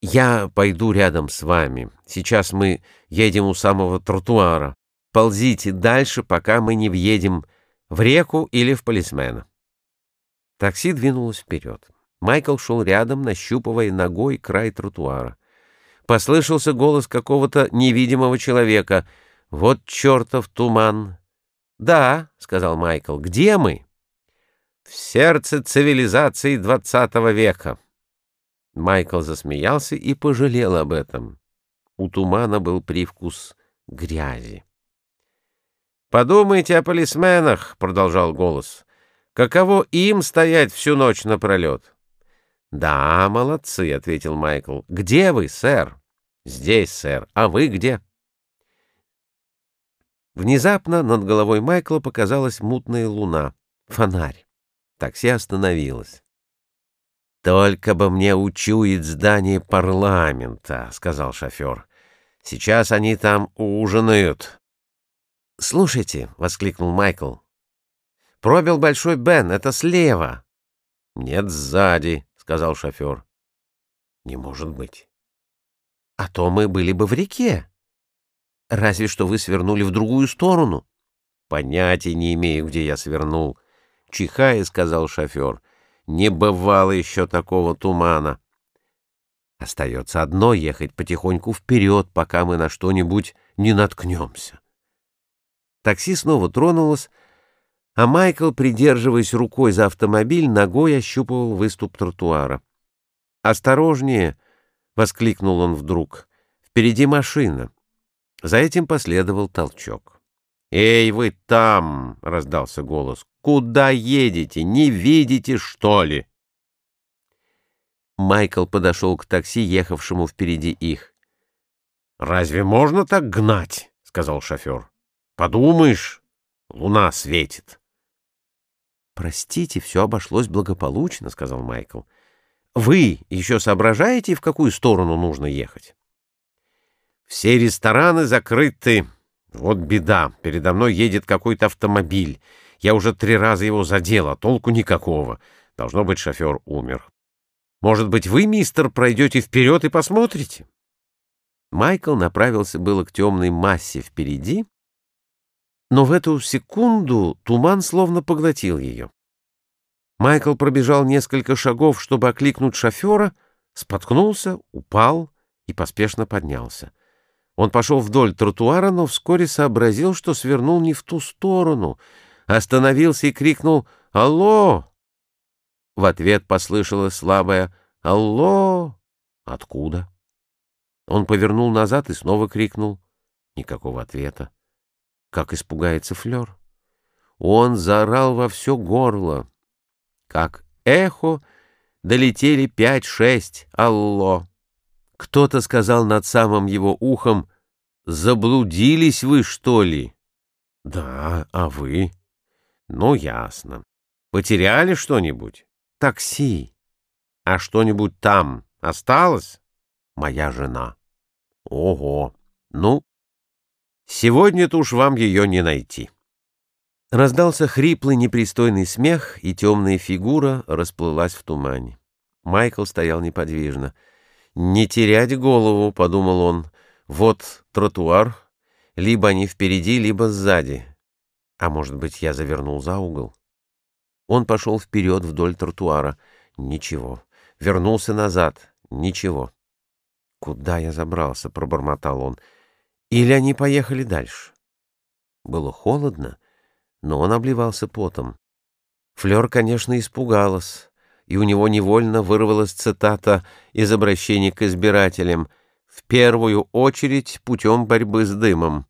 «Я пойду рядом с вами. Сейчас мы едем у самого тротуара. Ползите дальше, пока мы не въедем в реку или в полисмена». Такси двинулось вперед. Майкл шел рядом, нащупывая ногой край тротуара. Послышался голос какого-то невидимого человека. «Вот чертов туман!» «Да», — сказал Майкл, — «где мы?» «В сердце цивилизации двадцатого века». Майкл засмеялся и пожалел об этом. У тумана был привкус грязи. «Подумайте о полисменах», — продолжал голос. «Каково им стоять всю ночь напролет?» «Да, молодцы», — ответил Майкл. «Где вы, сэр?» «Здесь, сэр. А вы где?» Внезапно над головой Майкла показалась мутная луна. Фонарь. Такси остановилось. «Только бы мне учуять здание парламента», — сказал шофер. «Сейчас они там ужинают». «Слушайте», — воскликнул Майкл. «Пробил Большой Бен, это слева». «Нет, сзади», — сказал шофер. «Не может быть». «А то мы были бы в реке». Разве что вы свернули в другую сторону. Понятия не имею, где я свернул. Чихая, сказал шофер. Не бывало еще такого тумана. Остается одно — ехать потихоньку вперед, пока мы на что-нибудь не наткнемся. Такси снова тронулось, а Майкл, придерживаясь рукой за автомобиль, ногой ощупывал выступ тротуара. «Осторожнее!» — воскликнул он вдруг. «Впереди машина!» За этим последовал толчок. «Эй, вы там!» — раздался голос. «Куда едете? Не видите, что ли?» Майкл подошел к такси, ехавшему впереди их. «Разве можно так гнать?» — сказал шофер. «Подумаешь, луна светит». «Простите, все обошлось благополучно», — сказал Майкл. «Вы еще соображаете, в какую сторону нужно ехать?» Все рестораны закрыты. Вот беда. Передо мной едет какой-то автомобиль. Я уже три раза его задел, а толку никакого. Должно быть, шофер умер. Может быть, вы, мистер, пройдете вперед и посмотрите? Майкл направился было к темной массе впереди, но в эту секунду туман словно поглотил ее. Майкл пробежал несколько шагов, чтобы окликнуть шофера, споткнулся, упал и поспешно поднялся. Он пошел вдоль тротуара, но вскоре сообразил, что свернул не в ту сторону. Остановился и крикнул «Алло!». В ответ послышалось слабое «Алло!». Откуда? Он повернул назад и снова крикнул. Никакого ответа. Как испугается Флёр. Он заорал во все горло. Как эхо долетели пять-шесть «Алло!». Кто-то сказал над самым его ухом, «Заблудились вы, что ли?» «Да, а вы?» «Ну, ясно. Потеряли что-нибудь?» «Такси. А что-нибудь там осталось?» «Моя жена». «Ого! Ну, сегодня-то уж вам ее не найти». Раздался хриплый непристойный смех, и темная фигура расплылась в тумане. Майкл стоял неподвижно — «Не терять голову», — подумал он. «Вот тротуар. Либо они впереди, либо сзади. А может быть, я завернул за угол?» Он пошел вперед вдоль тротуара. Ничего. Вернулся назад. Ничего. «Куда я забрался?» — пробормотал он. «Или они поехали дальше?» Было холодно, но он обливался потом. Флёр, конечно, испугалась и у него невольно вырвалась цитата из обращения к избирателям «в первую очередь путем борьбы с дымом».